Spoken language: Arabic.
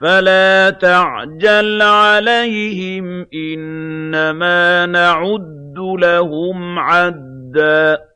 فَلَا تَعْجَلْ عَلَيْهِمْ ۖ إِنَّمَا نَعُدُّ لَهُمْ عَدًّا.